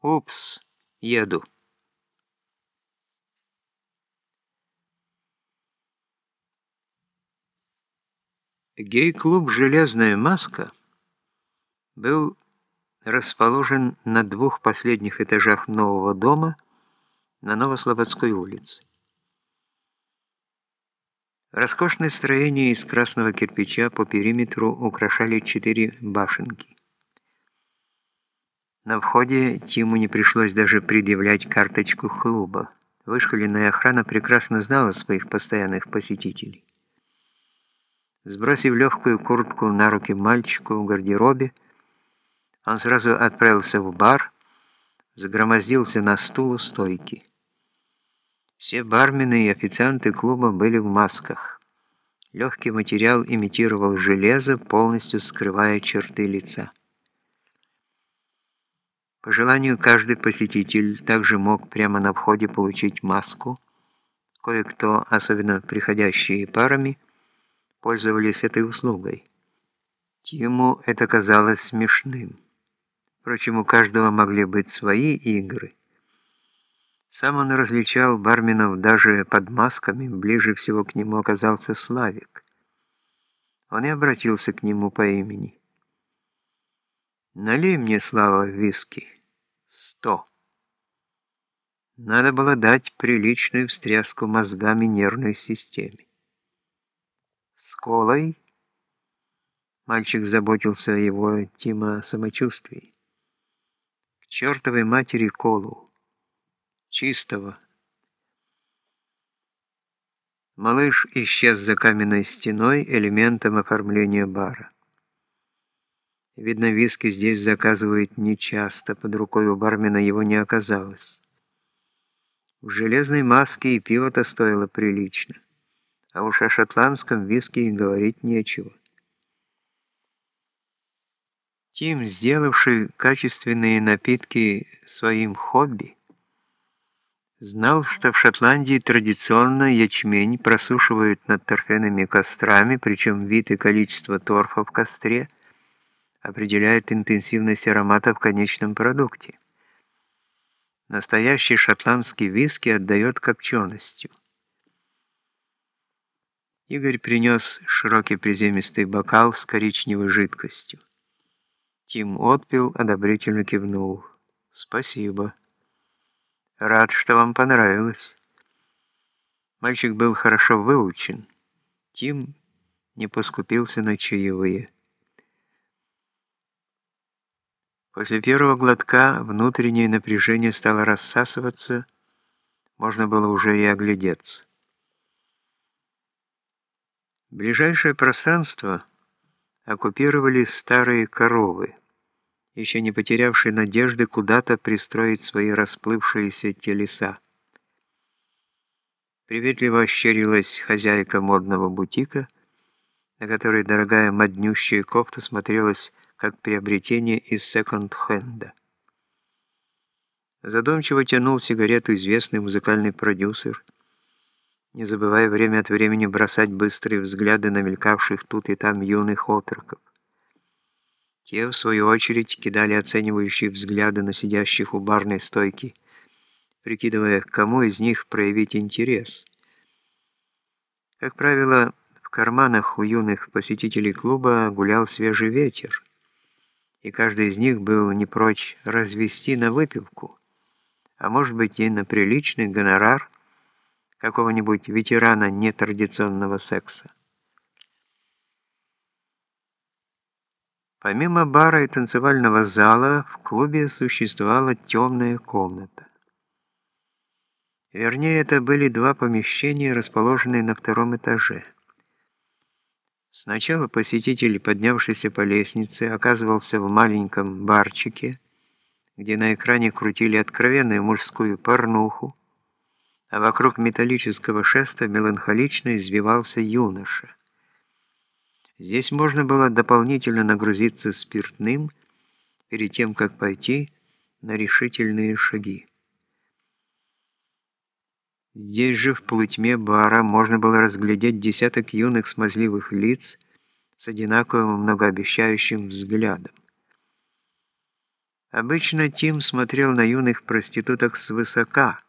Упс, еду. Гей-клуб «Железная маска» был расположен на двух последних этажах нового дома на Новослободской улице. Роскошное строение из красного кирпича по периметру украшали четыре башенки. На входе Тиму не пришлось даже предъявлять карточку клуба. Вышкаленная охрана прекрасно знала своих постоянных посетителей. Сбросив легкую куртку на руки мальчику в гардеробе, он сразу отправился в бар, загромоздился на стул у стойки. Все бармены и официанты клуба были в масках. Легкий материал имитировал железо, полностью скрывая черты лица. По желанию каждый посетитель также мог прямо на входе получить маску. Кое-кто, особенно приходящие парами, пользовались этой услугой. Тиму это казалось смешным. Впрочем, у каждого могли быть свои игры. Сам он различал барменов даже под масками, ближе всего к нему оказался Славик. Он и обратился к нему по имени. «Налей мне, Слава, виски. Сто». Надо было дать приличную встряску мозгами нервной системе. «С колой?» Мальчик заботился о его Тима самочувствии чертовой матери колу. Чистого. Малыш исчез за каменной стеной, элементом оформления бара. Видно, виски здесь заказывают нечасто, под рукой у бармена его не оказалось. В железной маске и пиво-то стоило прилично, а уж о шотландском виске и говорить нечего. Тим, сделавший качественные напитки своим хобби, знал, что в Шотландии традиционно ячмень просушивают над торфяными кострами, причем вид и количество торфа в костре определяет интенсивность аромата в конечном продукте. Настоящий шотландский виски отдает копченостью. Игорь принес широкий приземистый бокал с коричневой жидкостью. Тим отпил, одобрительно кивнул. «Спасибо. Рад, что вам понравилось». Мальчик был хорошо выучен. Тим не поскупился на чаевые. После первого глотка внутреннее напряжение стало рассасываться, можно было уже и оглядеться. Ближайшее пространство — оккупировали старые коровы, еще не потерявшие надежды куда-то пристроить свои расплывшиеся телеса. Приветливо ощерилась хозяйка модного бутика, на которой дорогая моднющая кофта смотрелась как приобретение из секонд-хенда. Задумчиво тянул сигарету известный музыкальный продюсер – не забывая время от времени бросать быстрые взгляды на мелькавших тут и там юных отроков. Те, в свою очередь, кидали оценивающие взгляды на сидящих у барной стойки, прикидывая, кому из них проявить интерес. Как правило, в карманах у юных посетителей клуба гулял свежий ветер, и каждый из них был не прочь развести на выпивку, а может быть и на приличный гонорар – какого-нибудь ветерана нетрадиционного секса. Помимо бара и танцевального зала, в клубе существовала темная комната. Вернее, это были два помещения, расположенные на втором этаже. Сначала посетитель, поднявшийся по лестнице, оказывался в маленьком барчике, где на экране крутили откровенную мужскую порнуху, а вокруг металлического шеста меланхолично извивался юноша. Здесь можно было дополнительно нагрузиться спиртным перед тем, как пойти на решительные шаги. Здесь же, в полутьме бара, можно было разглядеть десяток юных смазливых лиц с одинаковым многообещающим взглядом. Обычно Тим смотрел на юных проституток свысока,